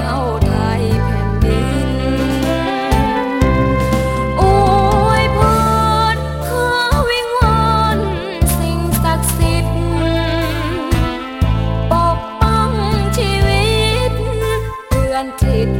เท่าไทยแผ่นดิพรขอวิงวอนสิ่งศักดิ์สิทธิ์ ปกป้องชีวิตเตือนจิต